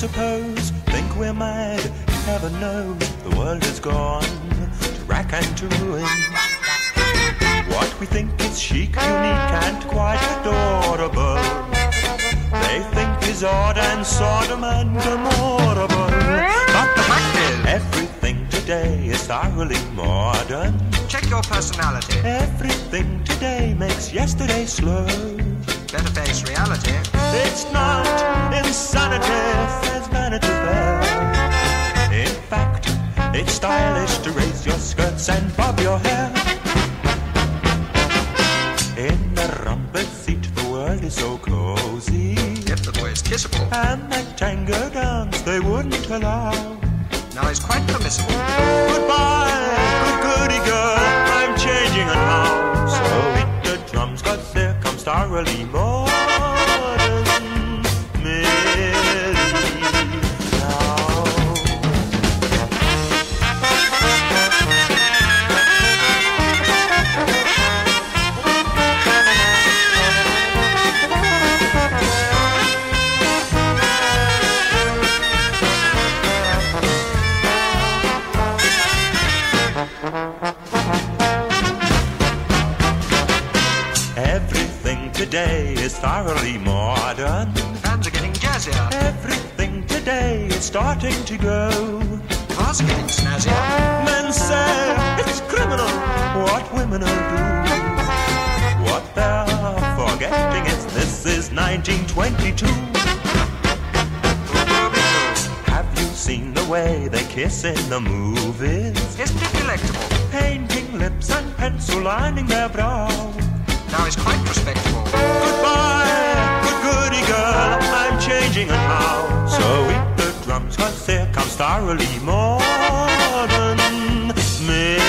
suppose, think we're mad. Never know, the world has gone to rack and to ruin. What we think is chic, unique, and quite adorable. They think is odd and Sodom and Gomorrah. But the fact is, Everything today is thoroughly modern. check your personality. Everything today makes yesterday slow. Better face reality. It's not it's stylish to raise your skirts and bob your hair. In the rumble seat, the world is so cozy. If the boy is kissable, And that tango dance they wouldn't allow. now he's quite permissible. Goodbye, good goody girl, I'm changing and how. So hit the drums, cause there comes thoroughly modern today is thoroughly modern. Fans are getting jazzier. Everything today is starting to go. Cars are getting snazzier. Men say it's criminal what women will do. What they're forgetting is this is 1922. Have you seen the way they kiss in the movies? Isn't it delectable? Painting lips and pencil lining their brow. Now he's quite respectable. comes, cause here comes thoroughly modern. Mix.